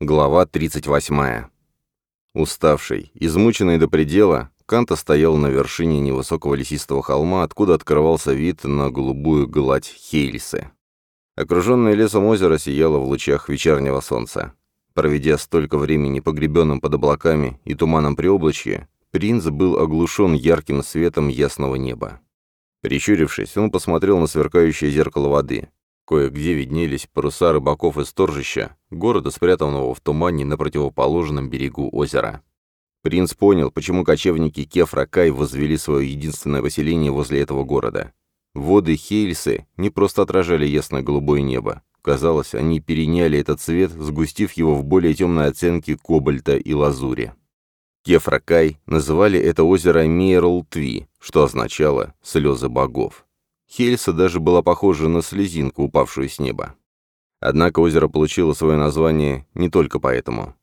Глава 38. Уставший, измученный до предела, Канта стоял на вершине невысокого лесистого холма, откуда открывался вид на голубую гладь Хейльсы. Окруженное лесом озеро сияло в лучах вечернего солнца. Проведя столько времени погребенным под облаками и туманом приоблачья, принц был оглушен ярким светом ясного неба. Прищурившись, он посмотрел на сверкающее зеркало воды. Кое-где виднелись паруса рыбаков из торжища, города, спрятанного в тумане на противоположном берегу озера. Принц понял, почему кочевники Кефра Кай возвели свое единственное поселение возле этого города. Воды Хейльсы не просто отражали ясное голубое небо. Казалось, они переняли этот цвет, сгустив его в более темной оттенке кобальта и лазури. Кефракай называли это озеро Мейрлтви, что означало «слезы богов». Хельса даже была похожа на слезинку, упавшую с неба. Однако озеро получило свое название не только поэтому.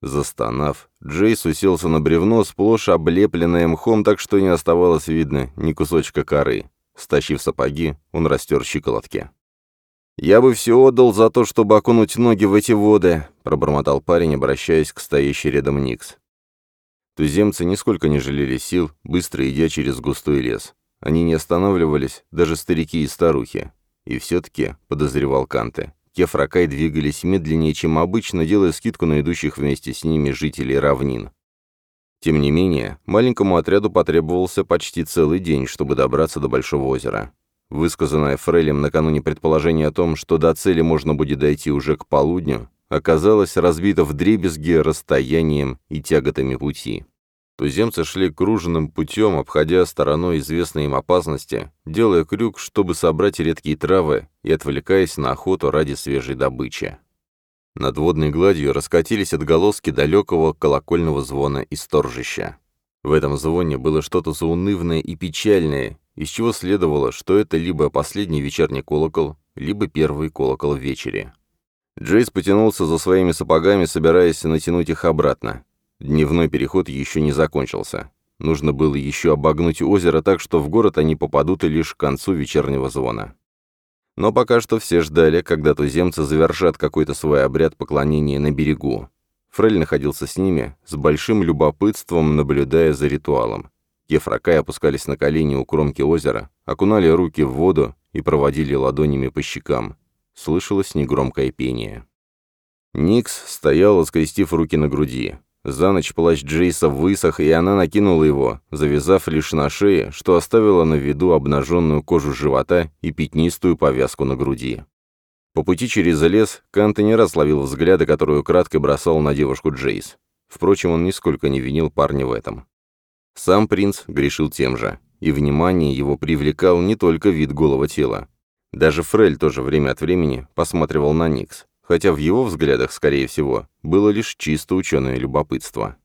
Застонав, Джейс уселся на бревно, сплошь облепленное мхом, так что не оставалось видно ни кусочка коры. Стащив сапоги, он растер щиколотки. «Я бы все отдал за то, чтобы окунуть ноги в эти воды», — пробормотал парень, обращаясь к стоящей рядом Никс. Туземцы нисколько не жалели сил, быстро идя через густой лес. Они не останавливались, даже старики и старухи. И все-таки, подозревал Канте, те фракай двигались медленнее, чем обычно, делая скидку на идущих вместе с ними жителей равнин. Тем не менее, маленькому отряду потребовался почти целый день, чтобы добраться до Большого озера. Высказанное Фрелем накануне предположение о том, что до цели можно будет дойти уже к полудню, оказалось разбито вдребезги расстоянием и тяготами пути. Туземцы шли круженным путем, обходя стороной известные им опасности, делая крюк, чтобы собрать редкие травы и отвлекаясь на охоту ради свежей добычи. Над водной гладью раскатились отголоски далекого колокольного звона и сторжища. В этом звоне было что-то заунывное и печальное, из чего следовало, что это либо последний вечерний колокол, либо первый колокол в вечере. Джейс потянулся за своими сапогами, собираясь натянуть их обратно. Дневной переход еще не закончился. Нужно было еще обогнуть озеро так, что в город они попадут и лишь к концу вечернего звона. Но пока что все ждали, когда туземцы завершат какой-то свой обряд поклонения на берегу. Фрель находился с ними, с большим любопытством наблюдая за ритуалом. Кефракай опускались на колени у кромки озера, окунали руки в воду и проводили ладонями по щекам. Слышалось негромкое пение. Никс стоял, скрестив руки на груди. За ночь плащ Джейса высох, и она накинула его, завязав лишь на шее, что оставило на виду обнаженную кожу живота и пятнистую повязку на груди. По пути через лес Канта не раз ловил взгляды, которые кратко бросал на девушку Джейс. Впрочем, он нисколько не винил парня в этом. Сам принц грешил тем же, и внимание его привлекал не только вид голого тела. Даже Фрель тоже время от времени посматривал на Никс, хотя в его взглядах, скорее всего, было лишь чисто ученое любопытство.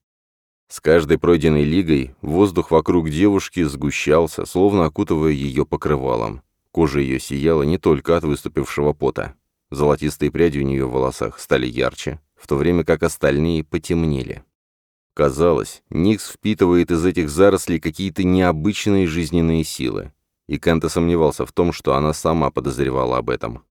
С каждой пройденной лигой воздух вокруг девушки сгущался, словно окутывая ее покрывалом. Кожа ее сияла не только от выступившего пота. Золотистые пряди у нее в волосах стали ярче, в то время как остальные потемнели. Казалось, Никс впитывает из этих зарослей какие-то необычные жизненные силы. И Кента сомневался в том, что она сама подозревала об этом.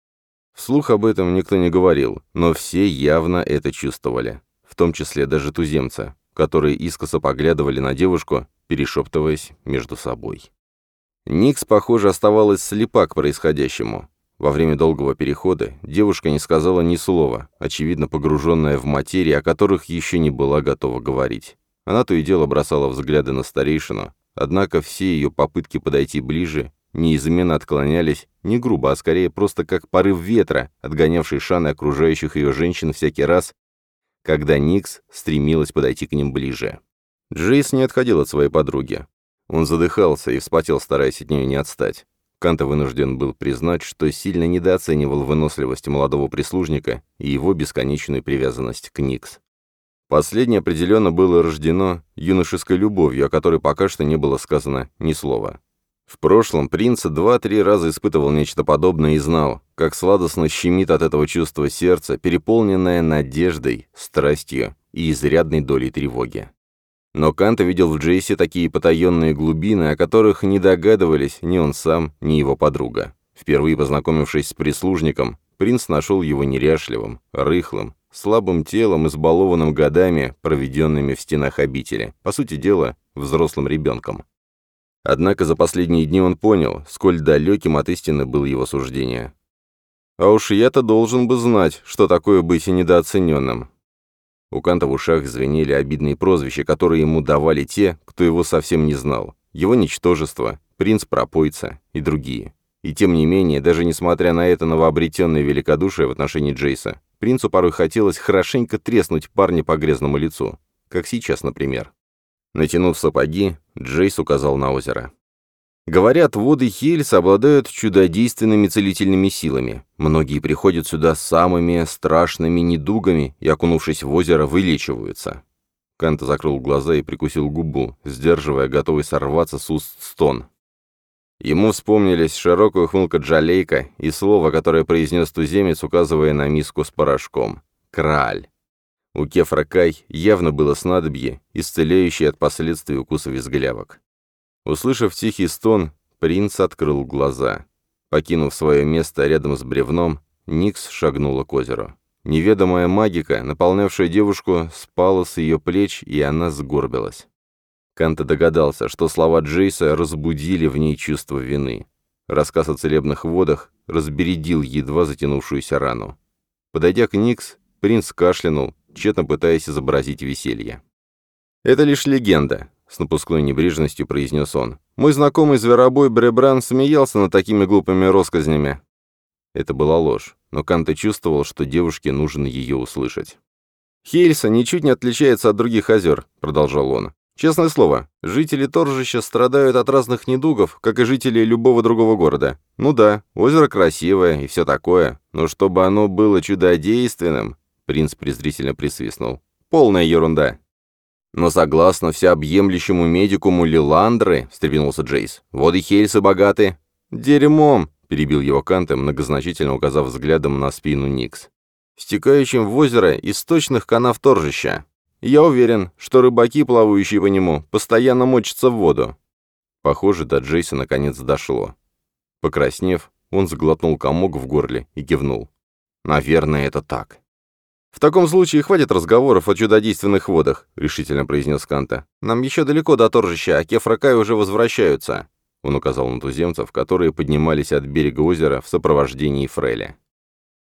Вслух об этом никто не говорил, но все явно это чувствовали, в том числе даже туземцы, которые искоса поглядывали на девушку, перешептываясь между собой. Никс, похоже, оставалась слепа к происходящему. Во время долгого перехода девушка не сказала ни слова, очевидно погруженная в материи, о которых еще не была готова говорить. Она то и дело бросала взгляды на старейшину, однако все ее попытки подойти ближе неизменно отклонялись, не грубо, а скорее просто как порыв ветра, отгонявший Шан и окружающих ее женщин всякий раз, когда Никс стремилась подойти к ним ближе. Джейс не отходил от своей подруги. Он задыхался и вспотел, стараясь от нее не отстать. Канта вынужден был признать, что сильно недооценивал выносливость молодого прислужника и его бесконечную привязанность к Никс. Последнее определенно было рождено юношеской любовью, о которой пока что не было сказано ни слова. В прошлом принц два-три раза испытывал нечто подобное и знал, как сладостно щемит от этого чувства сердце, переполненное надеждой, страстью и изрядной долей тревоги. Но Кант видел в Джейсе такие потаенные глубины, о которых не догадывались ни он сам, ни его подруга. Впервые познакомившись с прислужником, принц нашел его неряшливым, рыхлым, слабым телом, избалованным годами, проведенными в стенах обители, по сути дела, взрослым ребенком. Однако за последние дни он понял, сколь далеким от истины было его суждение. А уж я-то должен бы знать, что такое быть недооцененным. У Канта в ушах звенели обидные прозвища, которые ему давали те, кто его совсем не знал. Его ничтожество, принц пропойца и другие. И тем не менее, даже несмотря на это новообретенное великодушие в отношении Джейса, принцу порой хотелось хорошенько треснуть парня по грязному лицу. Как сейчас, например. Натянув сапоги, Джейс указал на озеро. Говорят, воды Хельс обладают чудодейственными целительными силами. Многие приходят сюда с самыми страшными недугами и, окунувшись в озеро, вылечиваются. Канта закрыл глаза и прикусил губу, сдерживая готовый сорваться с уст стон. Ему вспомнились широкая ухмылка Джалейка и слово, которое произнес туземец, указывая на миску с порошком. «Краль». У Кефра Кай явно было снадобье, исцеляющее от последствий укуса визглявок. Услышав тихий стон, принц открыл глаза. Покинув свое место рядом с бревном, Никс шагнула к озеру. Неведомая магика, наполнявшая девушку, спала с ее плеч, и она сгорбилась. Канта догадался, что слова Джейса разбудили в ней чувство вины. Рассказ о целебных водах разбередил едва затянувшуюся рану. Подойдя к Никс, принц кашлянул, тщетно пытаясь изобразить веселье. «Это лишь легенда», — с напускной небрежностью произнес он. «Мой знакомый зверобой Бребран смеялся над такими глупыми росказнями». Это была ложь, но Канте чувствовал, что девушке нужно ее услышать. «Хельса ничуть не отличается от других озер», — продолжал он. «Честное слово, жители Торжища страдают от разных недугов, как и жители любого другого города. Ну да, озеро красивое и все такое, но чтобы оно было чудодейственным, Принц презрительно присвистнул. «Полная ерунда». «Но согласно всеобъемлющему медикуму Лиландры», — встрепенулся Джейс, — «воды Хельса богаты». «Дерьмом», — перебил его Канте, многозначительно указав взглядом на спину Никс. «Стекающим в озеро источных канав торжища. Я уверен, что рыбаки, плавающие по нему, постоянно мочатся в воду». Похоже, до Джейса наконец дошло. Покраснев, он сглотнул комок в горле и кивнул. «Наверное, это так». «В таком случае хватит разговоров о чудодейственных водах», — решительно произнес Канта. «Нам еще далеко до торжища, а Кефракаи уже возвращаются». Он указал на туземцев, которые поднимались от берега озера в сопровождении Фреля.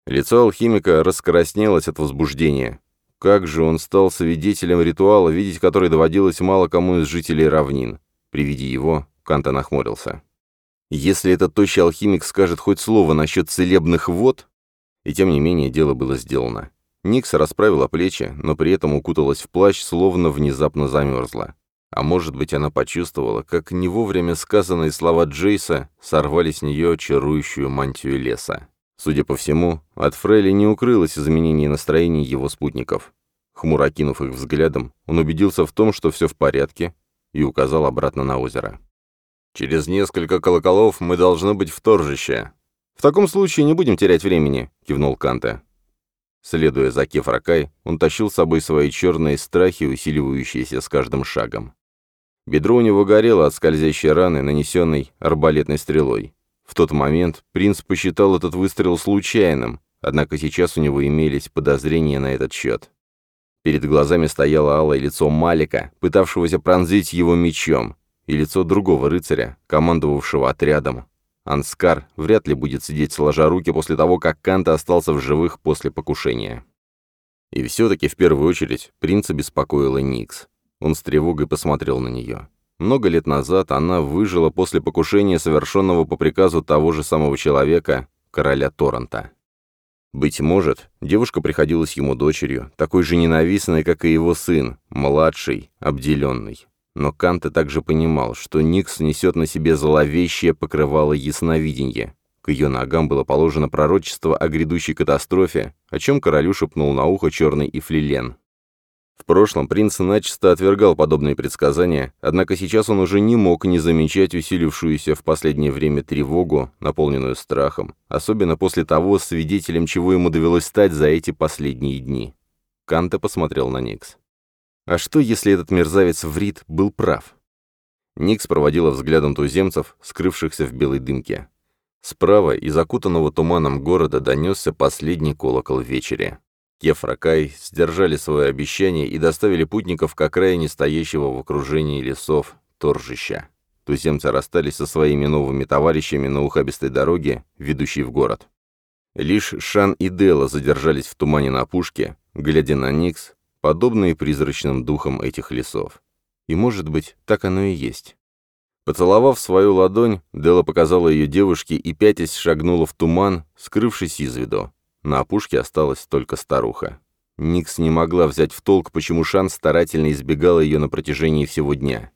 Лицо алхимика раскраснелось от возбуждения. Как же он стал свидетелем ритуала, видеть который доводилось мало кому из жителей равнин. При виде его Канта нахмурился. Если этот тощий алхимик скажет хоть слово насчет целебных вод... И тем не менее дело было сделано. Никс расправила плечи, но при этом укуталась в плащ, словно внезапно замерзла. А может быть, она почувствовала, как не вовремя сказанные слова Джейса сорвали с нее чарующую мантию леса. Судя по всему, от Фрейли не укрылось изменение настроения его спутников. Хмуро окинув их взглядом, он убедился в том, что все в порядке, и указал обратно на озеро. «Через несколько колоколов мы должны быть в торжище». «В таком случае не будем терять времени», — кивнул Канте. Следуя за Кефракай, он тащил с собой свои черные страхи, усиливающиеся с каждым шагом. Бедро у него горело от скользящей раны, нанесенной арбалетной стрелой. В тот момент принц посчитал этот выстрел случайным, однако сейчас у него имелись подозрения на этот счет. Перед глазами стояло алое лицо Малика, пытавшегося пронзить его мечом, и лицо другого рыцаря, командовавшего отрядом, Анскар вряд ли будет сидеть сложа руки после того, как Канта остался в живых после покушения. И все-таки в первую очередь принца беспокоила Никс. Он с тревогой посмотрел на нее. Много лет назад она выжила после покушения, совершенного по приказу того же самого человека, короля Торрента. Быть может, девушка приходилась ему дочерью, такой же ненавистной, как и его сын, младший, обделенный. Но Канте также понимал, что Никс несет на себе зловещее покрывало ясновидения. К ее ногам было положено пророчество о грядущей катастрофе, о чем королю шепнул на ухо черный Ифлилен. В прошлом принц начисто отвергал подобные предсказания, однако сейчас он уже не мог не замечать усилившуюся в последнее время тревогу, наполненную страхом, особенно после того, свидетелем чего ему довелось стать за эти последние дни. Канте посмотрел на Никс. А что, если этот мерзавец Врит был прав? Никс проводила взглядом туземцев, скрывшихся в белой дымке. Справа из окутанного туманом города донесся последний колокол вечери. Кефракай сдержали свое обещание и доставили путников к окраине стоящего в окружении лесов торжища. Туземцы расстались со своими новыми товарищами на ухабистой дороге, ведущей в город. Лишь Шан и Дела задержались в тумане на опушке, глядя на Никс, подобные призрачным духам этих лесов. И, может быть, так оно и есть. Поцеловав свою ладонь, Дела показала ее девушке и, пятясь, шагнула в туман, скрывшись из виду. На опушке осталась только старуха. Никс не могла взять в толк, почему Шан старательно избегала ее на протяжении всего дня.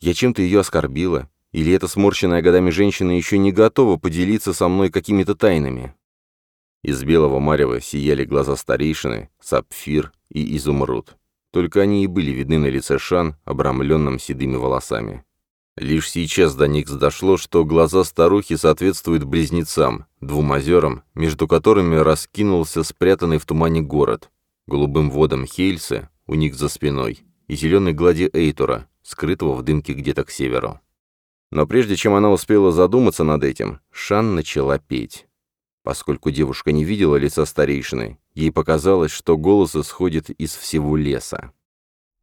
«Я чем-то ее оскорбила? Или эта сморщенная годами женщина еще не готова поделиться со мной какими-то тайнами?» Из белого марева сияли глаза старейшины, сапфир и изумруд. Только они и были видны на лице Шан, обрамленном седыми волосами. Лишь сейчас до них дошло, что глаза старухи соответствуют близнецам, двум озерам, между которыми раскинулся спрятанный в тумане город, голубым водам Хейльса у них за спиной и зеленой глади Эйтора, скрытого в дымке где-то к северу. Но прежде чем она успела задуматься над этим, Шан начала петь. Поскольку девушка не видела лица старейшины, ей показалось, что голос исходит из всего леса.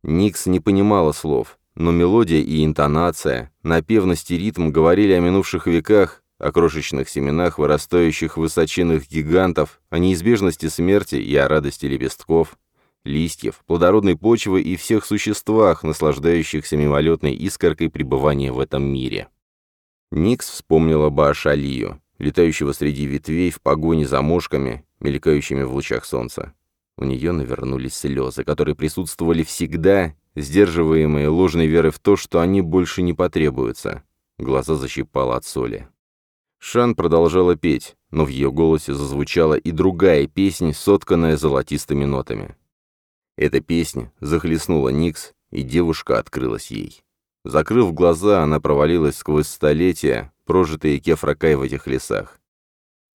Никс не понимала слов, но мелодия и интонация, напевность и ритм говорили о минувших веках, о крошечных семенах вырастающих высоченных гигантов, о неизбежности смерти и о радости лепестков, листьев, плодородной почвы и всех существах, наслаждающихся мимолетной искоркой пребывания в этом мире. Никс вспомнила Баашалию, летающего среди ветвей в погоне за мошками, мелькающими в лучах солнца. У нее навернулись слезы, которые присутствовали всегда, сдерживаемые ложной верой в то, что они больше не потребуются. Глаза защипала от соли. Шан продолжала петь, но в ее голосе зазвучала и другая песня, сотканная золотистыми нотами. Эта песня захлестнула Никс, и девушка открылась ей. Закрыв глаза, она провалилась сквозь столетия, прожитые Кефракай в этих лесах.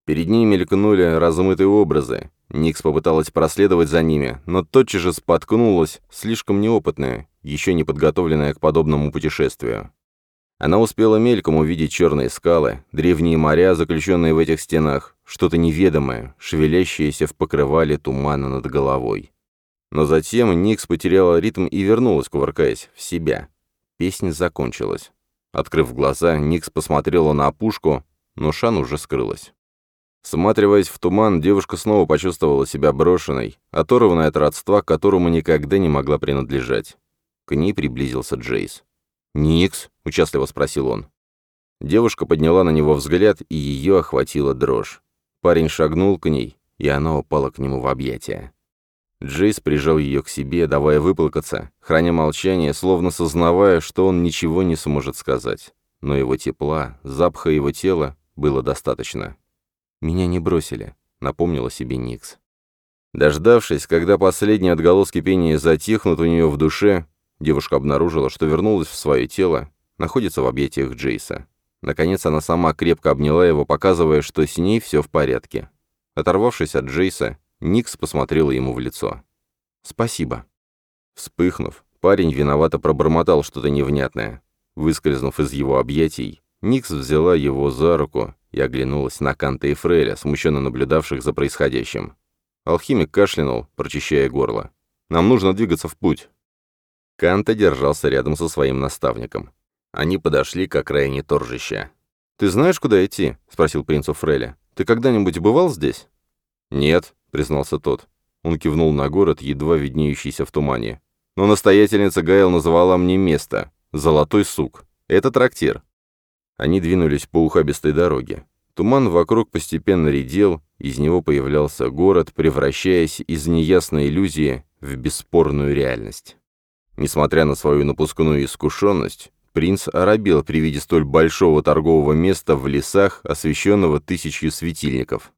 Перед ней мелькнули размытые образы. Никс попыталась проследовать за ними, но тотчас же споткнулась, слишком неопытная, еще не подготовленная к подобному путешествию. Она успела мельком увидеть черные скалы, древние моря, заключенные в этих стенах, что-то неведомое, шевелящееся в покрывале тумана над головой. Но затем Никс потеряла ритм и вернулась, кувыркаясь, в себя. Песня закончилась. Открыв глаза, Никс посмотрела на опушку, но Шан уже скрылась. Всматриваясь в туман, девушка снова почувствовала себя брошенной, оторванной от родства, которому никогда не могла принадлежать. К ней приблизился Джейс. «Никс?» — участливо спросил он. Девушка подняла на него взгляд, и ее охватила дрожь. Парень шагнул к ней, и она упала к нему в объятия. Джейс прижал ее к себе, давая выплакаться, храня молчание, словно сознавая, что он ничего не сможет сказать. Но его тепла, запаха его тела было достаточно. «Меня не бросили», — напомнила себе Никс. Дождавшись, когда последние отголоски пения затихнут у нее в душе, девушка обнаружила, что вернулась в свое тело, находится в объятиях Джейса. Наконец она сама крепко обняла его, показывая, что с ней все в порядке. Оторвавшись от Джейса, Никс посмотрела ему в лицо. «Спасибо». Вспыхнув, парень виновато пробормотал что-то невнятное. Выскользнув из его объятий, Никс взяла его за руку и оглянулась на Канта и Фреля, смущенно наблюдавших за происходящим. Алхимик кашлянул, прочищая горло. «Нам нужно двигаться в путь». Канта держался рядом со своим наставником. Они подошли к окраине торжища. «Ты знаешь, куда идти?» — спросил принц у Фреля. «Ты когда-нибудь бывал здесь?» «Нет», признался тот. Он кивнул на город, едва виднеющийся в тумане. «Но настоятельница Гайл называла мне место. Золотой сук. Это трактир». Они двинулись по ухабистой дороге. Туман вокруг постепенно редел, из него появлялся город, превращаясь из неясной иллюзии в бесспорную реальность. Несмотря на свою напускную искушенность, принц оробел при виде столь большого торгового места в лесах, освещенного тысячью светильников.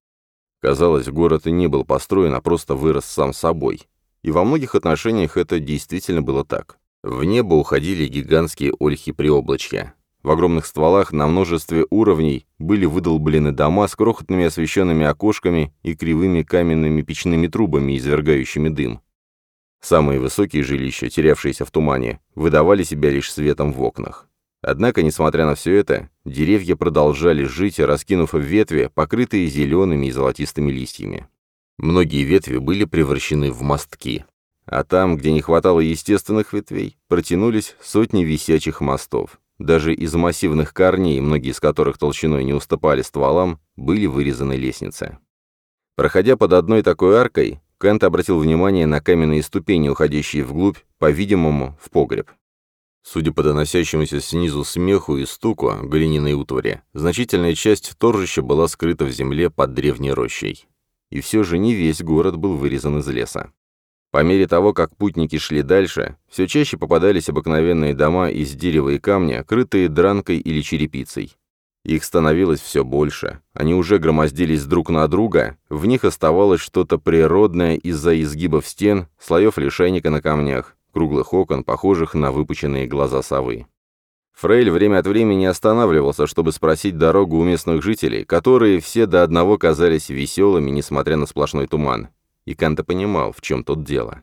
Казалось, город и не был построен, а просто вырос сам собой. И во многих отношениях это действительно было так. В небо уходили гигантские ольхи-приоблачья. В огромных стволах на множестве уровней были выдолблены дома с крохотными освещенными окошками и кривыми каменными печными трубами, извергающими дым. Самые высокие жилища, терявшиеся в тумане, выдавали себя лишь светом в окнах. Однако, несмотря на все это, деревья продолжали жить, раскинув ветви, покрытые зелеными и золотистыми листьями. Многие ветви были превращены в мостки. А там, где не хватало естественных ветвей, протянулись сотни висячих мостов. Даже из массивных корней, многие из которых толщиной не уступали стволам, были вырезаны лестницы. Проходя под одной такой аркой, Кент обратил внимание на каменные ступени, уходящие вглубь, по-видимому, в погреб. Судя по доносящемуся снизу смеху и стуку глиняной утвари, значительная часть торжища была скрыта в земле под древней рощей. И все же не весь город был вырезан из леса. По мере того, как путники шли дальше, все чаще попадались обыкновенные дома из дерева и камня, крытые дранкой или черепицей. Их становилось все больше, они уже громоздились друг на друга, в них оставалось что-то природное из-за изгибов стен, слоев лишайника на камнях, круглых окон, похожих на выпученные глаза совы. Фрейль время от времени останавливался, чтобы спросить дорогу у местных жителей, которые все до одного казались веселыми, несмотря на сплошной туман. И Канта понимал, в чем тут дело.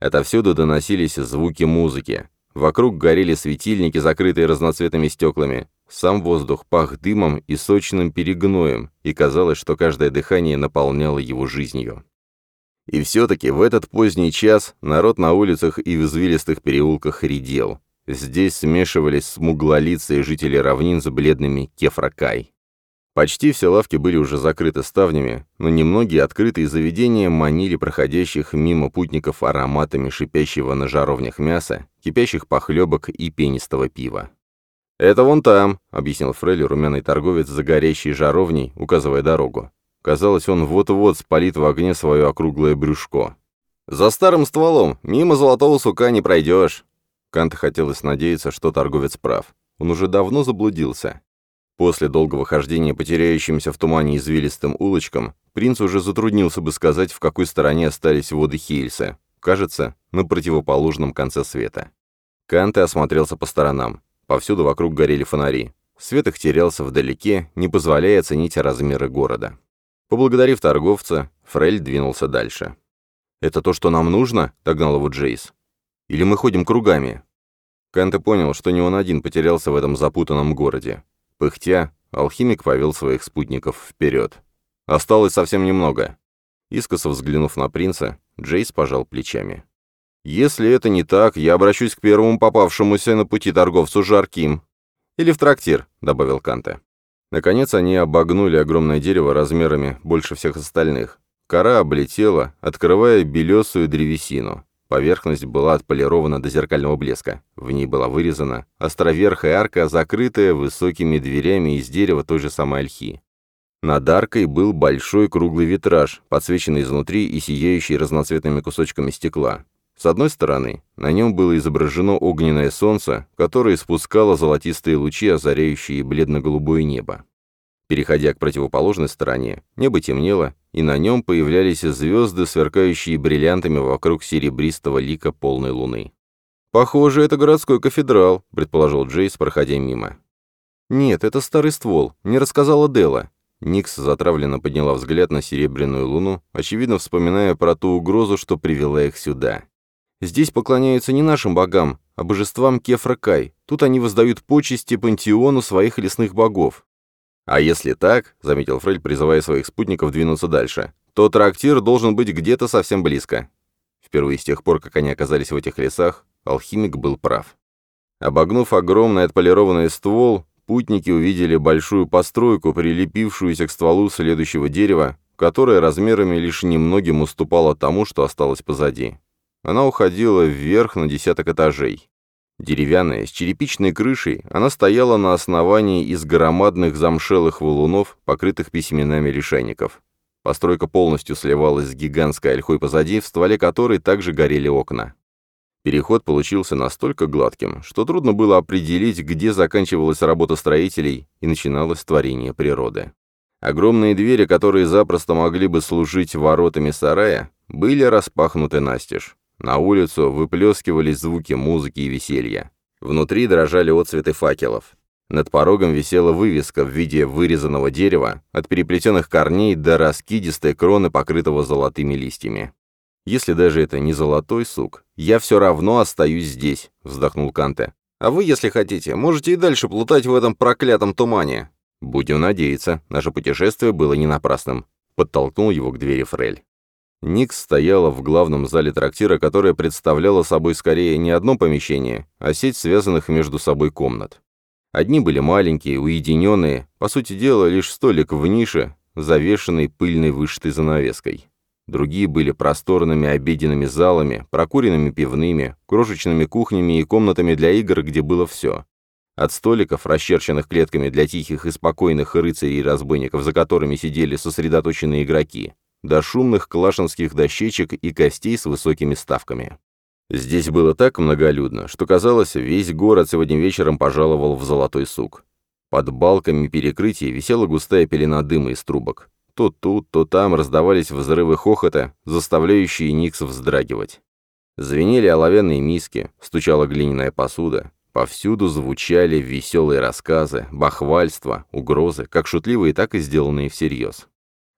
Отовсюду доносились звуки музыки. Вокруг горели светильники, закрытые разноцветными стеклами. Сам воздух пах дымом и сочным перегноем, и казалось, что каждое дыхание наполняло его жизнью. И все-таки в этот поздний час народ на улицах и в извилистых переулках редел. Здесь смешивались смуглолицые жители равнин с бледными кефракай. Почти все лавки были уже закрыты ставнями, но немногие открытые заведения манили проходящих мимо путников ароматами шипящего на жаровнях мяса, кипящих похлебок и пенистого пива. «Это вон там», — объяснил Фрелли румяный торговец за горящей жаровней, указывая дорогу. Казалось, он вот-вот спалит в огне свое округлое брюшко. «За старым стволом! Мимо золотого сука не пройдешь!» Канта хотелось надеяться, что торговец прав. Он уже давно заблудился. После долгого хождения по теряющимся в тумане извилистым улочкам, принц уже затруднился бы сказать, в какой стороне остались воды Хейльса. Кажется, на противоположном конце света. Канте осмотрелся по сторонам. Повсюду вокруг горели фонари. Свет их терялся вдалеке, не позволяя оценить размеры города. Поблагодарив торговца, Фрель двинулся дальше. «Это то, что нам нужно?» — догнал его Джейс. «Или мы ходим кругами?» Канте понял, что не он один потерялся в этом запутанном городе. Пыхтя, алхимик повел своих спутников вперед. Осталось совсем немного. Искоса взглянув на принца, Джейс пожал плечами. «Если это не так, я обращусь к первому попавшемуся на пути торговцу Жарким. Или в трактир», — добавил Канте. Наконец они обогнули огромное дерево размерами больше всех остальных. Кора облетела, открывая белесую древесину. Поверхность была отполирована до зеркального блеска. В ней была вырезана островерхая арка, закрытая высокими дверями из дерева той же самой ольхи. Над аркой был большой круглый витраж, подсвеченный изнутри и сияющий разноцветными кусочками стекла. С одной стороны, на нем было изображено огненное солнце, которое спускало золотистые лучи, озаряющие бледно-голубое небо. Переходя к противоположной стороне, небо темнело, и на нем появлялись звезды, сверкающие бриллиантами вокруг серебристого лика полной луны. «Похоже, это городской кафедрал», — предположил Джейс, проходя мимо. «Нет, это старый ствол, не рассказала Дела. Никс затравленно подняла взгляд на серебряную луну, очевидно вспоминая про ту угрозу, что привела их сюда. Здесь поклоняются не нашим богам, а божествам Кефра-Кай. Тут они воздают почести пантеону своих лесных богов. «А если так», — заметил Фрель, призывая своих спутников двинуться дальше, «то трактир должен быть где-то совсем близко». Впервые с тех пор, как они оказались в этих лесах, алхимик был прав. Обогнув огромный отполированный ствол, путники увидели большую постройку, прилепившуюся к стволу следующего дерева, которое размерами лишь немногим уступало тому, что осталось позади. Она уходила вверх на десяток этажей. Деревянная, с черепичной крышей, она стояла на основании из громадных замшелых валунов, покрытых письменами лишайников. Постройка полностью сливалась с гигантской ольхой позади, в стволе которой также горели окна. Переход получился настолько гладким, что трудно было определить, где заканчивалась работа строителей и начиналось творение природы. Огромные двери, которые запросто могли бы служить воротами сарая, были распахнуты настежь. На улицу выплескивались звуки музыки и веселья. Внутри дрожали отцветы факелов. Над порогом висела вывеска в виде вырезанного дерева, от переплетенных корней до раскидистой кроны, покрытого золотыми листьями. «Если даже это не золотой сук, я все равно остаюсь здесь», — вздохнул Канте. «А вы, если хотите, можете и дальше плутать в этом проклятом тумане». «Будем надеяться, наше путешествие было не напрасным», — подтолкнул его к двери Фрель. Никс стояла в главном зале трактира, которое представляло собой скорее не одно помещение, а сеть связанных между собой комнат. Одни были маленькие, уединенные, по сути дела, лишь столик в нише, завешенный пыльной вышитой занавеской. Другие были просторными обеденными залами, прокуренными пивными, крошечными кухнями и комнатами для игр, где было все. От столиков, расчерченных клетками для тихих и спокойных рыцарей и разбойников, за которыми сидели сосредоточенные игроки, до шумных калашинских дощечек и костей с высокими ставками. Здесь было так многолюдно, что, казалось, весь город сегодня вечером пожаловал в золотой сук. Под балками перекрытия висела густая пелена дыма из трубок. То тут, то там раздавались взрывы хохота, заставляющие Никс вздрагивать. Звенели оловянные миски, стучала глиняная посуда. Повсюду звучали веселые рассказы, бахвальства, угрозы, как шутливые, так и сделанные всерьез.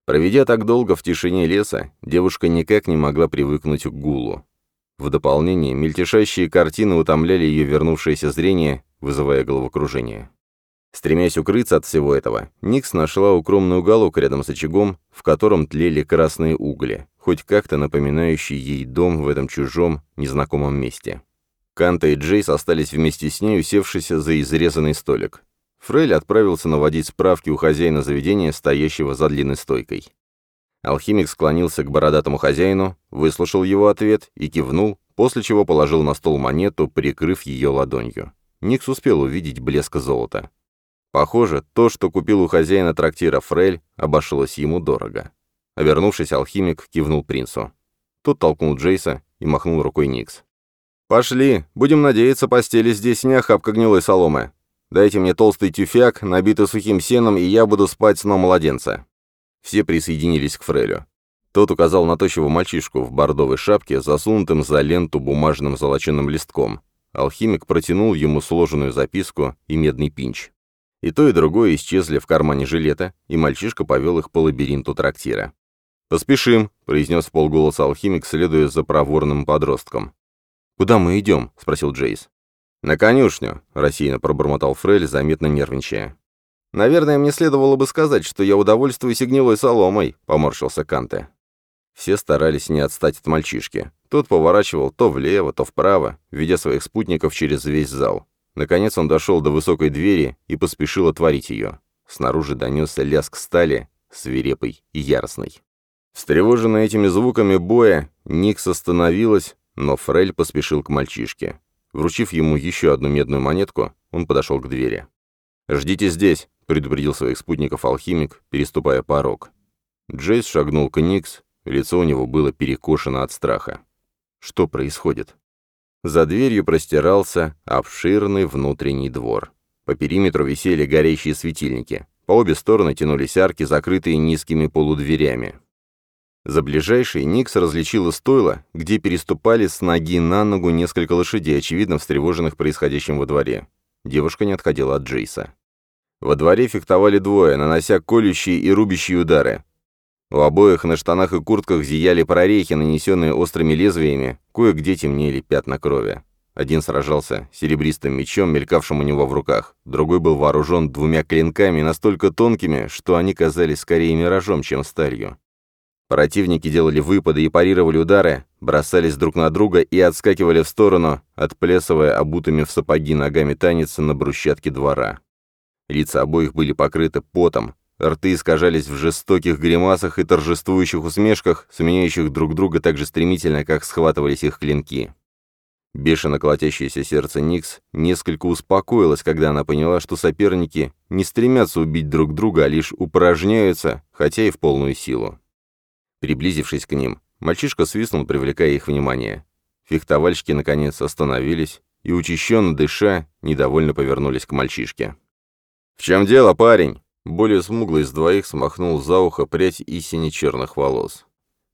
Проведя так долго в тишине леса, девушка никак не могла привыкнуть к гулу. В дополнение, мельтешащие картины утомляли ее вернувшееся зрение, вызывая головокружение. Стремясь укрыться от всего этого, Никс нашла укромный уголок рядом с очагом, в котором тлели красные угли, хоть как-то напоминающий ей дом в этом чужом, незнакомом месте. Канта и Джейс остались вместе с ней, усевшись за изрезанный столик. Фрейль отправился наводить справки у хозяина заведения, стоящего за длинной стойкой. Алхимик склонился к бородатому хозяину, выслушал его ответ и кивнул, после чего положил на стол монету, прикрыв ее ладонью. Никс успел увидеть блеск золота. Похоже, то, что купил у хозяина трактира Фрель, обошлось ему дорого. Обернувшись, алхимик кивнул принцу. Тот толкнул Джейса и махнул рукой Никс. «Пошли, будем надеяться, постели здесь не охапка гнилой соломы. Дайте мне толстый тюфяк, набитый сухим сеном, и я буду спать сном младенца». Все присоединились к Фрелю. Тот указал на тощего мальчишку в бордовой шапке, засунутым за ленту бумажным золоченным листком. Алхимик протянул ему сложенную записку и медный пинч. И то, и другое исчезли в кармане жилета, и мальчишка повел их по лабиринту трактира. «Поспешим», — произнес в полголоса алхимик, следуя за проворным подростком. «Куда мы идем?» — спросил Джейс. «На конюшню», — рассеянно пробормотал Фрель, заметно нервничая. «Наверное, мне следовало бы сказать, что я удовольствуюсь гнилой соломой», — поморщился Канте. Все старались не отстать от мальчишки. Тот поворачивал то влево, то вправо, ведя своих спутников через весь зал. Наконец он дошел до высокой двери и поспешил отворить ее. Снаружи донесся лязг стали, свирепый и яростный. Встревоженная этими звуками боя, Никс остановилась, но Фрель поспешил к мальчишке. Вручив ему еще одну медную монетку, он подошел к двери. «Ждите здесь», — предупредил своих спутников алхимик, переступая порог. Джейс шагнул к Никс, лицо у него было перекошено от страха. Что происходит? За дверью простирался обширный внутренний двор. По периметру висели горящие светильники. По обе стороны тянулись арки, закрытые низкими полудверями. За ближайший Никс различила стойло, где переступали с ноги на ногу несколько лошадей, очевидно встревоженных происходящим во дворе. Девушка не отходила от Джейса. Во дворе фехтовали двое, нанося колющие и рубящие удары. У обоих на штанах и куртках зияли прорехи, нанесенные острыми лезвиями, кое-где темнели пятна крови. Один сражался серебристым мечом, мелькавшим у него в руках. Другой был вооружен двумя клинками, настолько тонкими, что они казались скорее миражом, чем сталью. Противники делали выпады и парировали удары, бросались друг на друга и отскакивали в сторону, отплясывая обутыми в сапоги ногами танец на брусчатке двора. Лица обоих были покрыты потом, рты искажались в жестоких гримасах и торжествующих усмешках, сменяющих друг друга так же стремительно, как схватывались их клинки. Бешено колотящееся сердце Никс несколько успокоилось, когда она поняла, что соперники не стремятся убить друг друга, а лишь упражняются, хотя и в полную силу. Приблизившись к ним, мальчишка свистнул, привлекая их внимание. Фехтовальщики, наконец, остановились и, учащенно дыша, недовольно повернулись к мальчишке. «В чем дело, парень?» Более смуглый из двоих смахнул за ухо прядь и сине-черных волос.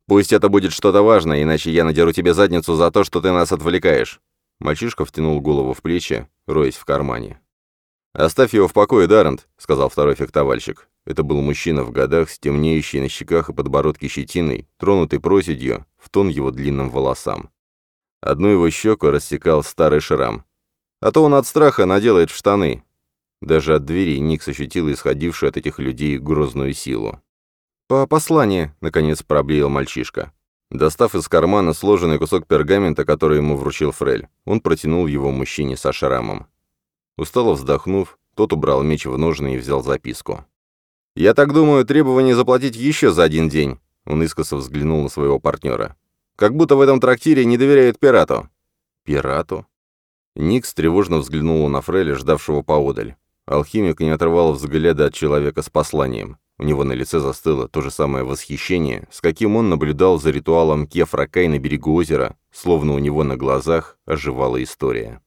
«Пусть это будет что-то важное, иначе я надеру тебе задницу за то, что ты нас отвлекаешь!» Мальчишка втянул голову в плечи, роясь в кармане. «Оставь его в покое, Даррент», — сказал второй фехтовальщик. Это был мужчина в годах, с темнеющей на щеках и подбородке щетиной, тронутой проседью, в тон его длинным волосам. Одну его щеку рассекал старый шрам. А то он от страха наделает в штаны. Даже от двери Ник ощутил исходившую от этих людей грозную силу. «По посланию», — наконец проблеял мальчишка. Достав из кармана сложенный кусок пергамента, который ему вручил Фрель, он протянул его мужчине со шрамом. Устало вздохнув, тот убрал меч в ножны и взял записку. «Я так думаю, требование заплатить еще за один день», — он искоса взглянул на своего партнера. «Как будто в этом трактире не доверяют пирату». «Пирату?» Никс тревожно взглянул на Фреля, ждавшего поодаль. Алхимик не отрывал взгляда от человека с посланием. У него на лице застыло то же самое восхищение, с каким он наблюдал за ритуалом Кефракай на берегу озера, словно у него на глазах оживала история.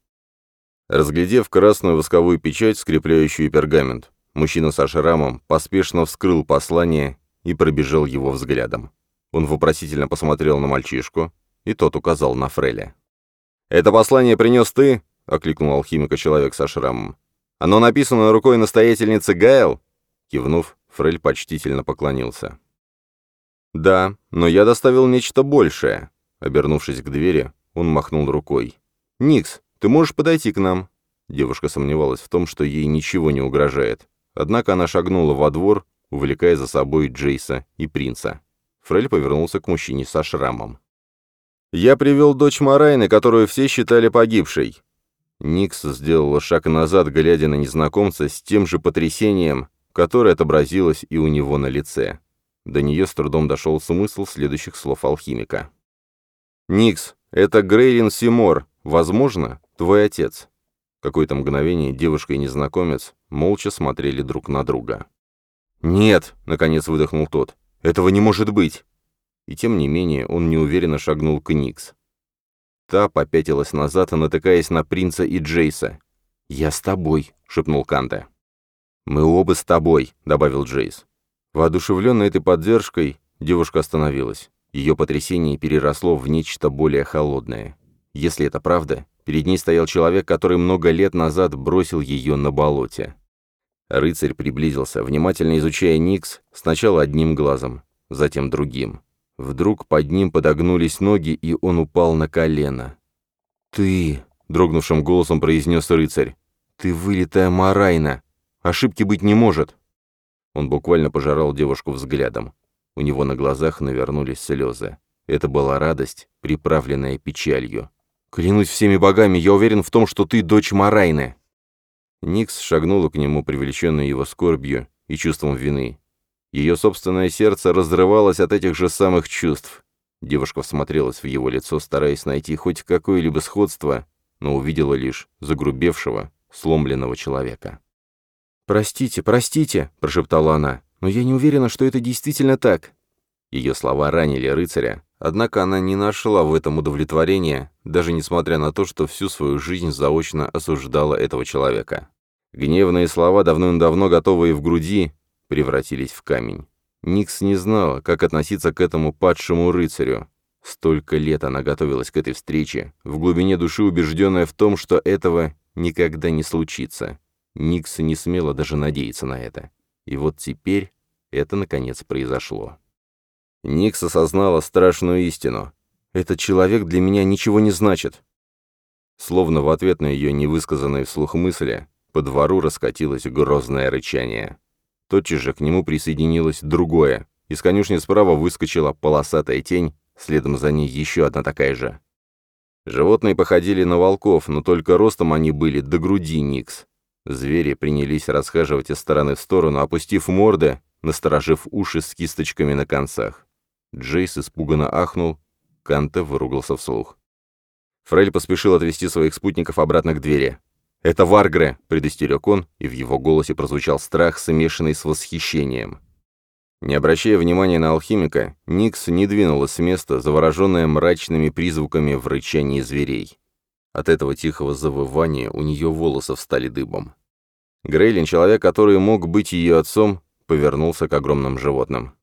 Разглядев красную восковую печать, скрепляющую пергамент, Мужчина со шрамом поспешно вскрыл послание и пробежал его взглядом. Он вопросительно посмотрел на мальчишку, и тот указал на Фреля. «Это послание принес ты?» — окликнул алхимика человек со шрамом. «Оно написано рукой настоятельницы Гайл?» Кивнув, Фрель почтительно поклонился. «Да, но я доставил нечто большее». Обернувшись к двери, он махнул рукой. «Никс, ты можешь подойти к нам?» Девушка сомневалась в том, что ей ничего не угрожает. Однако она шагнула во двор, увлекая за собой Джейса и принца. Фрель повернулся к мужчине со шрамом. «Я привел дочь Марайны, которую все считали погибшей». Никс сделала шаг назад, глядя на незнакомца с тем же потрясением, которое отобразилось и у него на лице. До нее с трудом дошел смысл следующих слов алхимика. «Никс, это Грейлин Симор, возможно, твой отец». Какое-то мгновение девушка и незнакомец молча смотрели друг на друга. «Нет!» — наконец выдохнул тот. «Этого не может быть!» И тем не менее он неуверенно шагнул к Никс. Та попятилась назад, натыкаясь на принца и Джейса. «Я с тобой!» — шепнул Канте. «Мы оба с тобой!» — добавил Джейс. Воодушевленная этой поддержкой, девушка остановилась. Ее потрясение переросло в нечто более холодное. Если это правда, Перед ней стоял человек, который много лет назад бросил ее на болоте. Рыцарь приблизился, внимательно изучая Никс, сначала одним глазом, затем другим. Вдруг под ним подогнулись ноги, и он упал на колено. «Ты!» — дрогнувшим голосом произнес рыцарь. «Ты вылитая Марайна! Ошибки быть не может!» Он буквально пожирал девушку взглядом. У него на глазах навернулись слезы. Это была радость, приправленная печалью. Клянусь всеми богами, я уверен в том, что ты дочь Марайны». Никс шагнула к нему, привлеченная его скорбью и чувством вины. Ее собственное сердце разрывалось от этих же самых чувств. Девушка всмотрелась в его лицо, стараясь найти хоть какое-либо сходство, но увидела лишь загрубевшего, сломленного человека. «Простите, простите», — прошептала она, — «но я не уверена, что это действительно так». Ее слова ранили рыцаря, Однако она не нашла в этом удовлетворения, даже несмотря на то, что всю свою жизнь заочно осуждала этого человека. Гневные слова, давным-давно готовые в груди, превратились в камень. Никс не знала, как относиться к этому падшему рыцарю. Столько лет она готовилась к этой встрече, в глубине души убежденная в том, что этого никогда не случится. Никс не смела даже надеяться на это. И вот теперь это, наконец, произошло. Никс осознала страшную истину. «Этот человек для меня ничего не значит». Словно в ответ на ее невысказанные вслух мысли, по двору раскатилось грозное рычание. Тотчас же к нему присоединилось другое. Из конюшни справа выскочила полосатая тень, следом за ней еще одна такая же. Животные походили на волков, но только ростом они были до груди Никс. Звери принялись расхаживать из стороны в сторону, опустив морды, насторожив уши с кисточками на концах. Джейс испуганно ахнул, Канте выругался вслух. Фрель поспешил отвести своих спутников обратно к двери. «Это Варгре!» — предостерег он, и в его голосе прозвучал страх, смешанный с восхищением. Не обращая внимания на алхимика, Никс не двинулась с места, завороженная мрачными призвуками в рычании зверей. От этого тихого завывания у нее волосы встали дыбом. Грейлин, человек, который мог быть ее отцом, повернулся к огромным животным.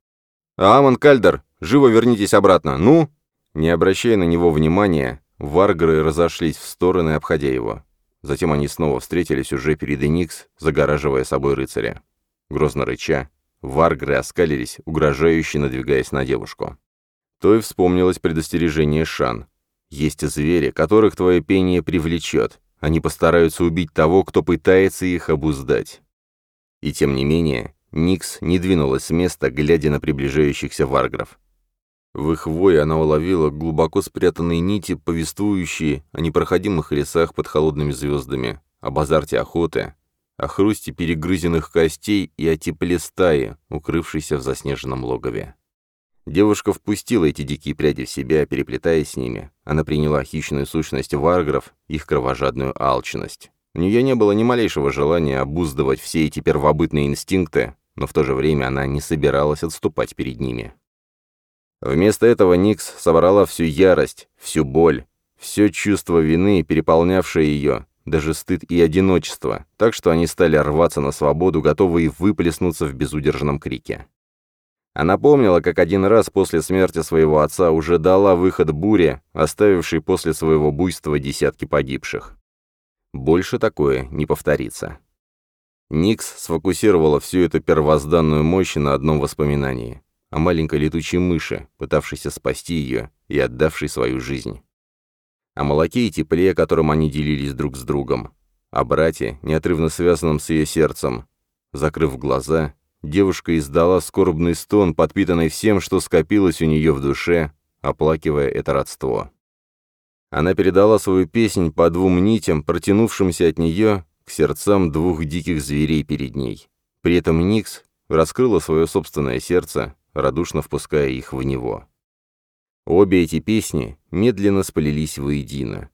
«Амон Кальдер, живо вернитесь обратно, ну!» Не обращая на него внимания, варгры разошлись в стороны, обходя его. Затем они снова встретились уже перед Эникс, загораживая собой рыцаря. Грозно рыча, варгры оскалились, угрожающе надвигаясь на девушку. То и вспомнилось предостережение Шан. «Есть звери, которых твое пение привлечет. Они постараются убить того, кто пытается их обуздать». И тем не менее, Никс не двинулась с места, глядя на приближающихся варгров. В их вое она уловила глубоко спрятанные нити, повествующие о непроходимых лесах под холодными звездами, о базарте охоты, о хрусте перегрызенных костей и о тепле стаи, укрывшейся в заснеженном логове. Девушка впустила эти дикие пряди в себя, переплетаясь с ними. Она приняла хищную сущность варгров, их кровожадную алчность. У нее не было ни малейшего желания обуздывать все эти первобытные инстинкты, но в то же время она не собиралась отступать перед ними. Вместо этого Никс собрала всю ярость, всю боль, все чувство вины, переполнявшее ее, даже стыд и одиночество, так что они стали рваться на свободу, готовые выплеснуться в безудержном крике. Она помнила, как один раз после смерти своего отца уже дала выход буре, оставившей после своего буйства десятки погибших. Больше такое не повторится. Никс сфокусировала всю эту первозданную мощь на одном воспоминании — о маленькой летучей мыши, пытавшейся спасти ее и отдавшей свою жизнь. О молоке и тепле, которым они делились друг с другом. О брате, неотрывно связанном с ее сердцем. Закрыв глаза, девушка издала скорбный стон, подпитанный всем, что скопилось у нее в душе, оплакивая это родство. Она передала свою песнь по двум нитям, протянувшимся от нее к сердцам двух диких зверей перед ней. При этом Никс раскрыла свое собственное сердце, радушно впуская их в него. Обе эти песни медленно спалились воедино.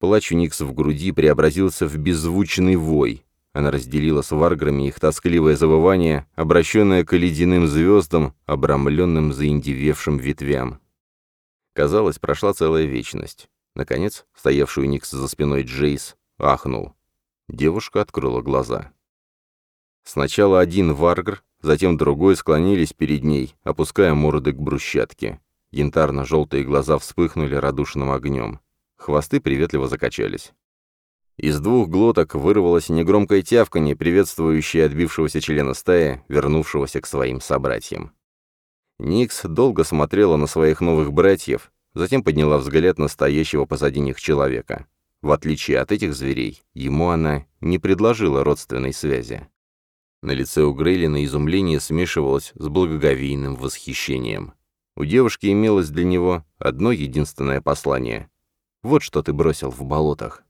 Плач у Никс в груди преобразился в беззвучный вой. Она разделила с варграми их тоскливое завывание, обращенное к ледяным звездам, обрамленным заиндевевшим ветвям. Казалось, прошла целая вечность. Наконец, стоявший у Никс за спиной Джейс ахнул. Девушка открыла глаза. Сначала один варгр, затем другой склонились перед ней, опуская морды к брусчатке. Янтарно-желтые глаза вспыхнули радушным огнем. Хвосты приветливо закачались. Из двух глоток вырвалось негромкое тявканье, приветствующее отбившегося члена стаи, вернувшегося к своим собратьям. Никс долго смотрела на своих новых братьев, затем подняла взгляд на стоящего позади них человека. В отличие от этих зверей, ему она не предложила родственной связи. На лице у Грейлина изумление смешивалось с благоговейным восхищением. У девушки имелось для него одно единственное послание. «Вот что ты бросил в болотах».